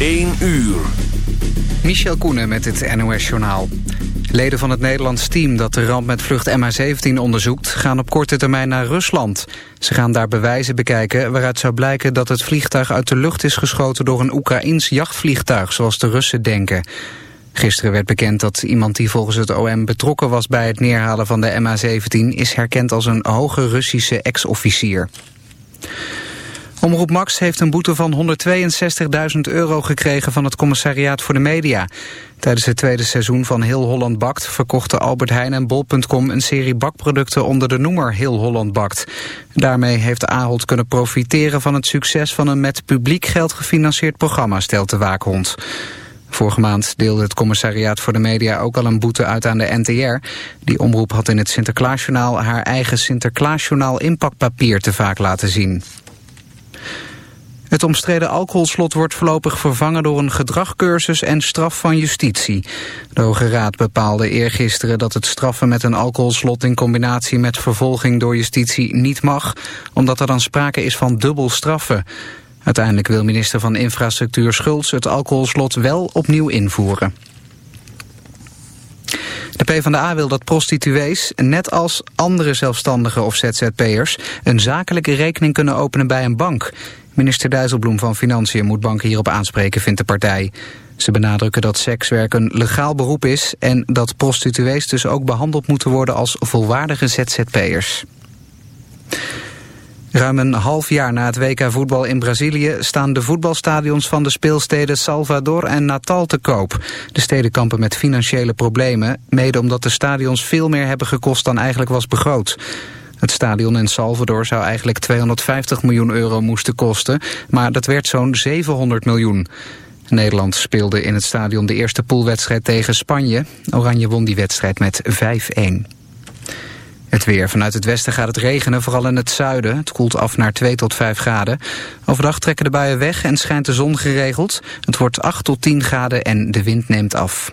1 uur. Michel Koenen met het NOS-journaal. Leden van het Nederlands team dat de ramp met vlucht MH17 onderzoekt... gaan op korte termijn naar Rusland. Ze gaan daar bewijzen bekijken waaruit zou blijken dat het vliegtuig uit de lucht is geschoten... door een Oekraïns jachtvliegtuig, zoals de Russen denken. Gisteren werd bekend dat iemand die volgens het OM betrokken was... bij het neerhalen van de MH17 is herkend als een hoge Russische ex-officier. Omroep Max heeft een boete van 162.000 euro gekregen van het commissariaat voor de media. Tijdens het tweede seizoen van Heel Holland Bakt verkochten Albert Heijn en Bol.com een serie bakproducten onder de noemer Heel Holland Bakt. Daarmee heeft Ahold kunnen profiteren van het succes van een met publiek geld gefinancierd programma, stelt de waakhond. Vorige maand deelde het commissariaat voor de media ook al een boete uit aan de NTR. Die omroep had in het Sinterklaasjournaal haar eigen Sinterklaasjournaal inpakpapier te vaak laten zien. Het omstreden alcoholslot wordt voorlopig vervangen door een gedragcursus en straf van justitie. De Hoge Raad bepaalde eergisteren dat het straffen met een alcoholslot in combinatie met vervolging door justitie niet mag, omdat er dan sprake is van dubbel straffen. Uiteindelijk wil minister van Infrastructuur Schultz het alcoholslot wel opnieuw invoeren. De PvdA wil dat prostituees, net als andere zelfstandigen of ZZP'ers... een zakelijke rekening kunnen openen bij een bank. Minister Dijsselbloem van Financiën moet banken hierop aanspreken, vindt de partij. Ze benadrukken dat sekswerk een legaal beroep is... en dat prostituees dus ook behandeld moeten worden als volwaardige ZZP'ers. Ruim een half jaar na het WK voetbal in Brazilië staan de voetbalstadions van de speelsteden Salvador en Natal te koop. De steden kampen met financiële problemen, mede omdat de stadions veel meer hebben gekost dan eigenlijk was begroot. Het stadion in Salvador zou eigenlijk 250 miljoen euro moesten kosten, maar dat werd zo'n 700 miljoen. Nederland speelde in het stadion de eerste poolwedstrijd tegen Spanje. Oranje won die wedstrijd met 5-1. Het weer. Vanuit het westen gaat het regenen, vooral in het zuiden. Het koelt af naar 2 tot 5 graden. Overdag trekken de buien weg en schijnt de zon geregeld. Het wordt 8 tot 10 graden en de wind neemt af.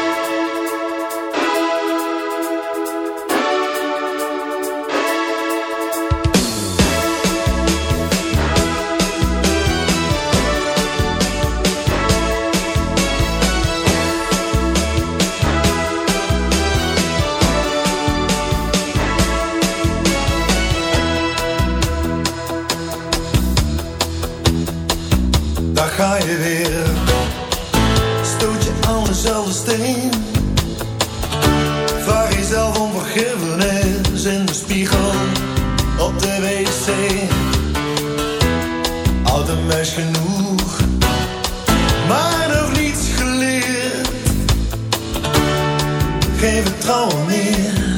Weer. Stoot je aan dezelfde steen. Vraag jezelf om vergiffenis in de spiegel op de wc. Oud een meis genoeg, maar nog niets geleerd. Geen vertrouwen meer,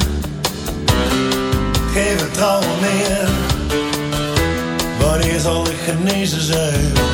geen vertrouwen meer. Wanneer zal ik genezen zijn?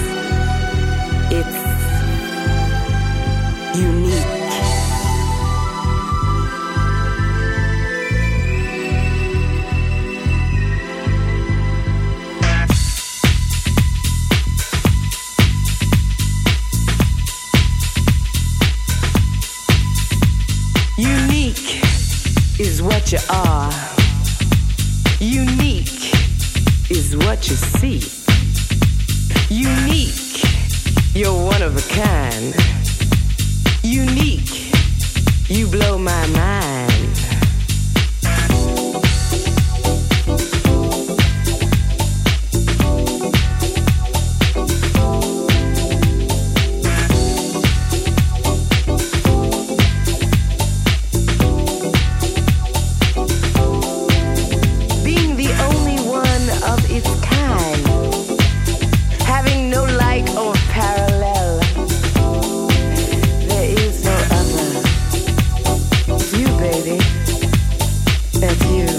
of you.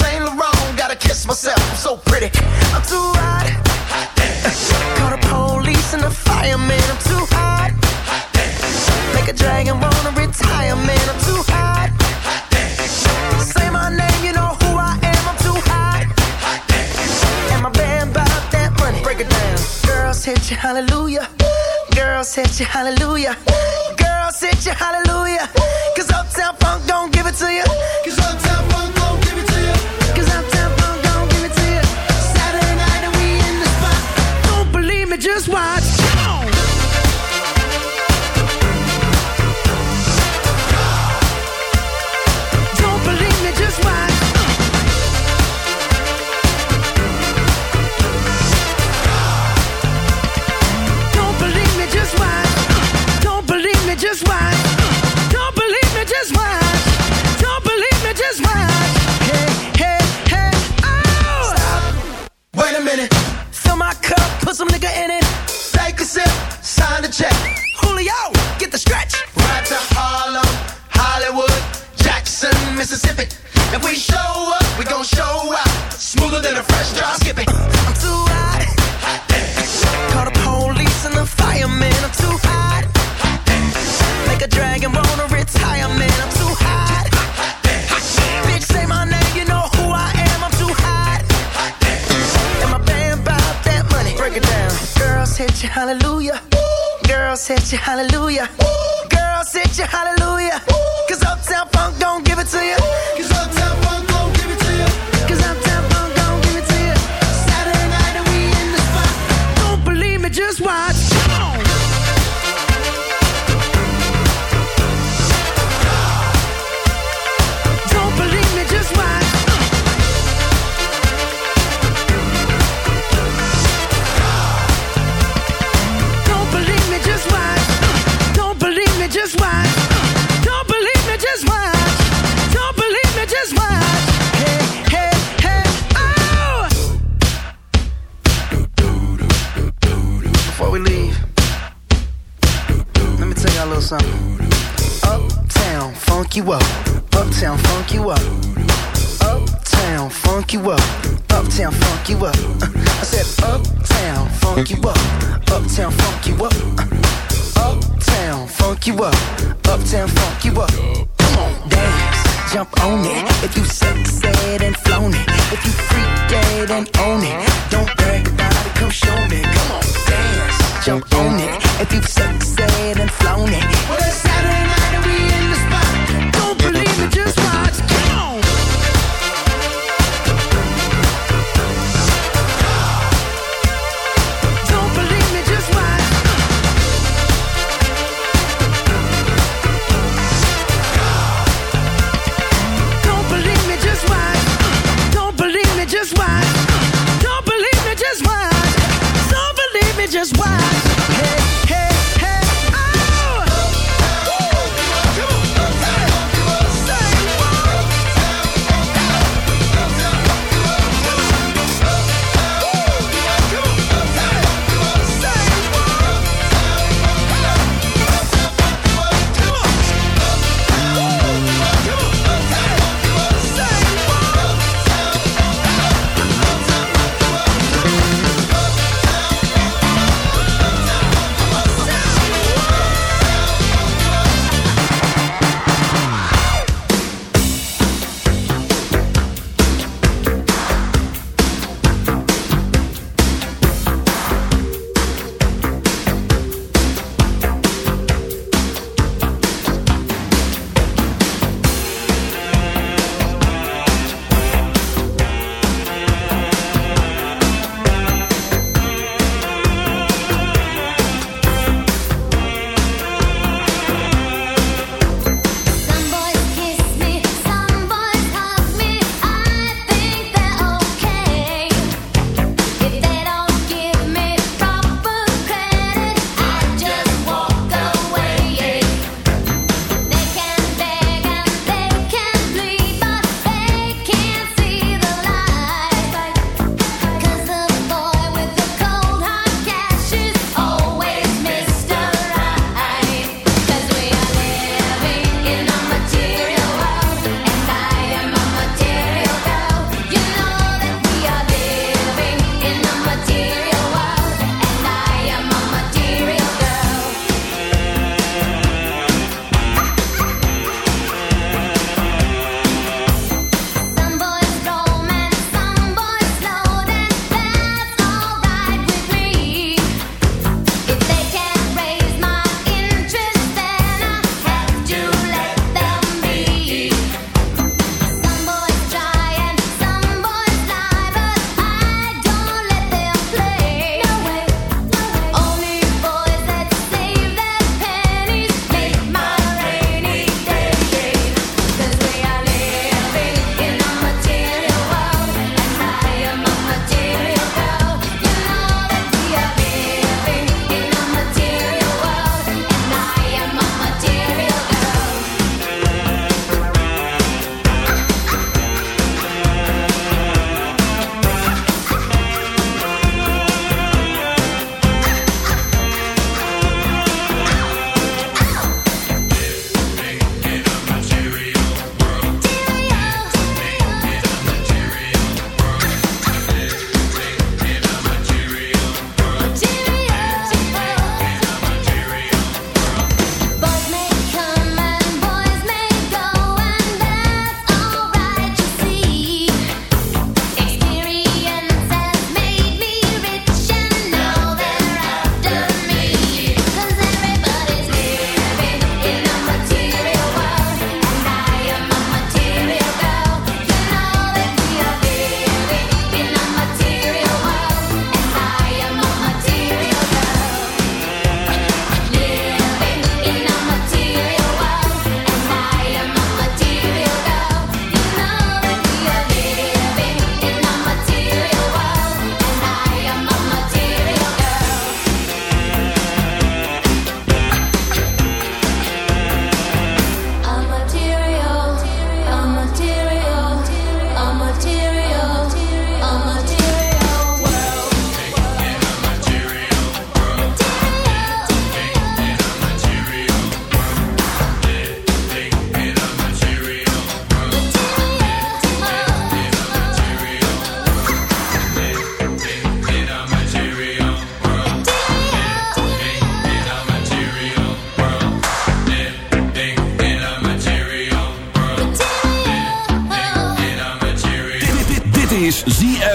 Saint Laurent, gotta kiss myself, I'm so pretty. I'm too hot.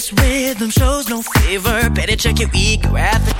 This rhythm shows no favor. Better check your ego at the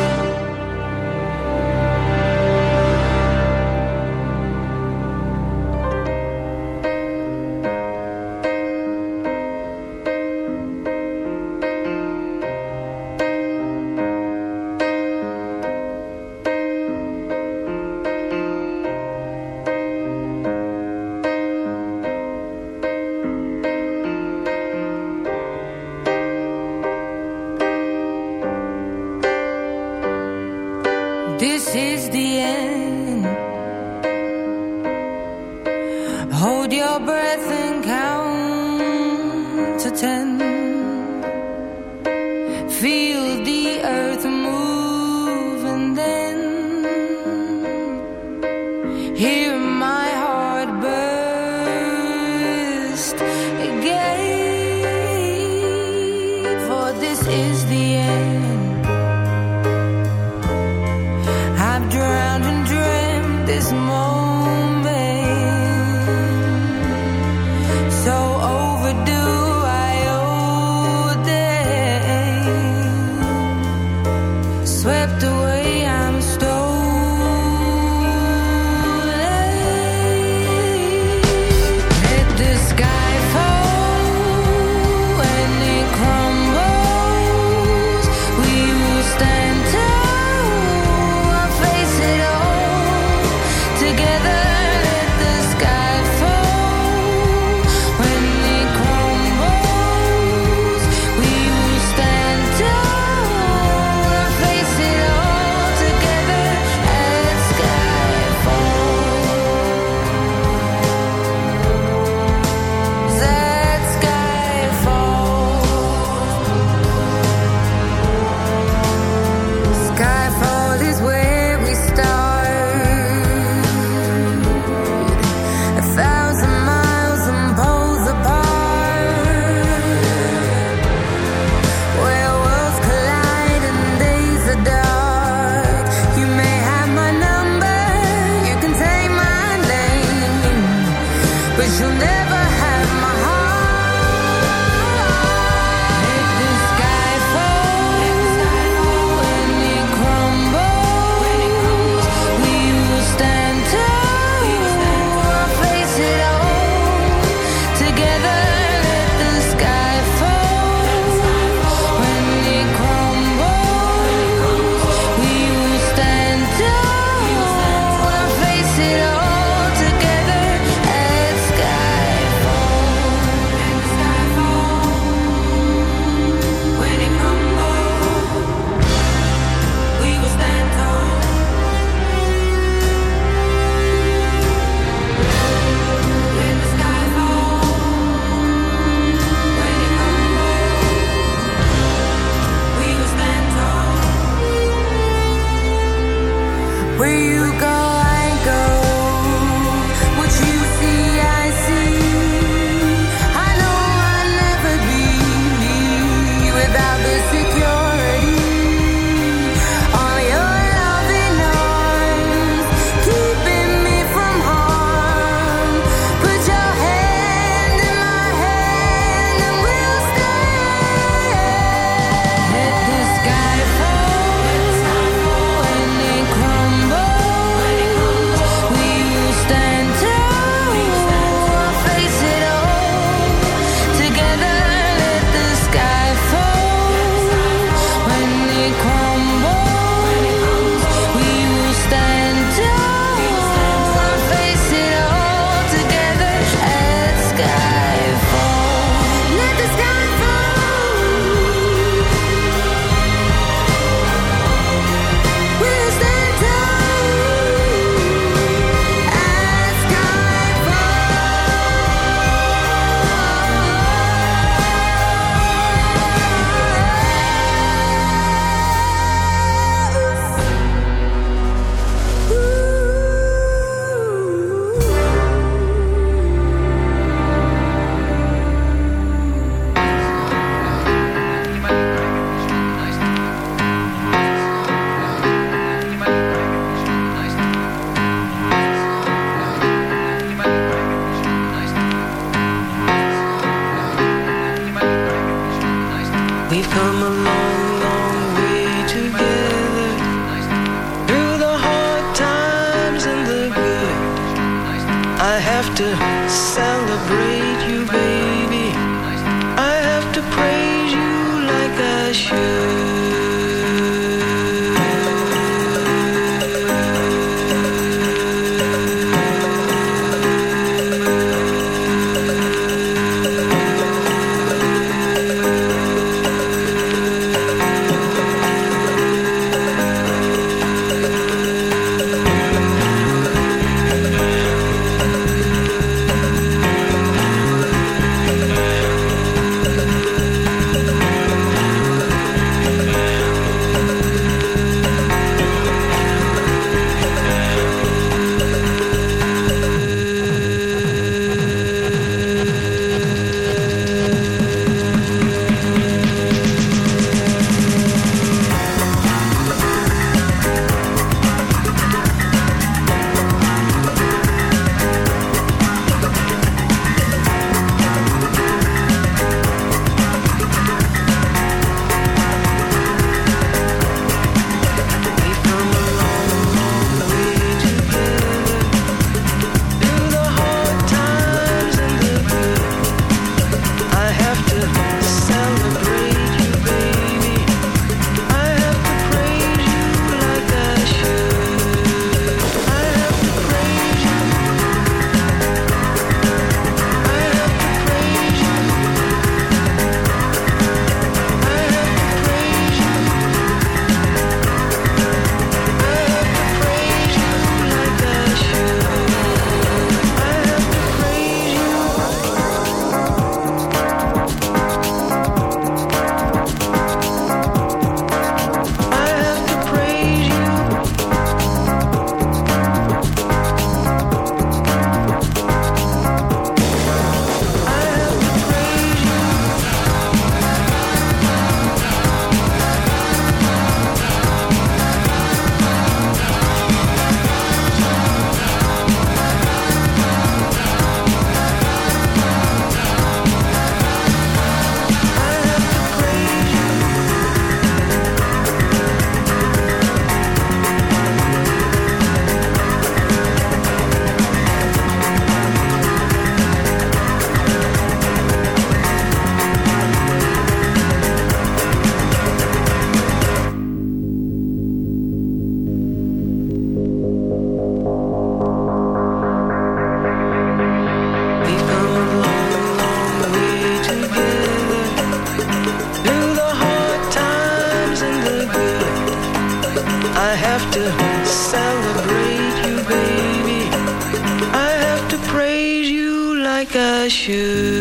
You.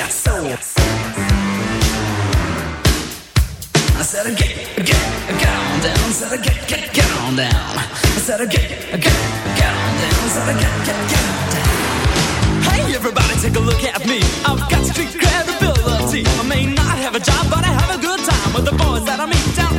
got soul. I said, get, get, get on down. I said, get, get, get on down. I said, get, get, get on down. I said, get, get, get on down. Hey, everybody, take a look at me. I've got street credibility. I may not have a job, but I have a good time with the boys that I meet down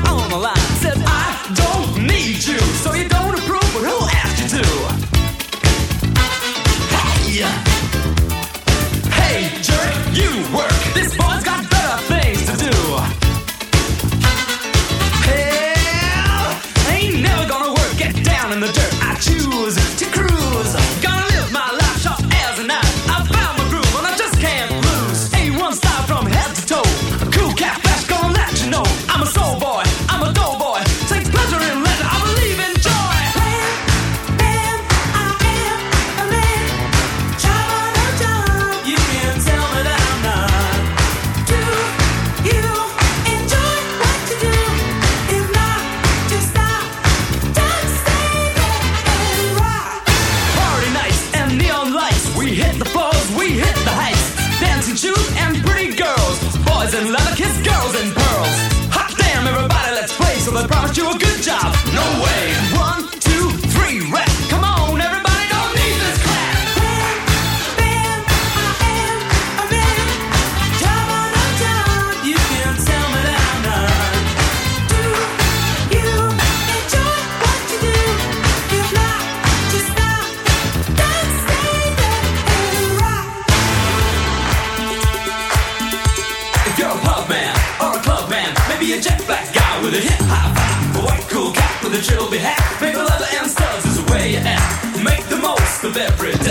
the drill be hacked. Paper, leather, and studs is the way you act. Make the most of every day.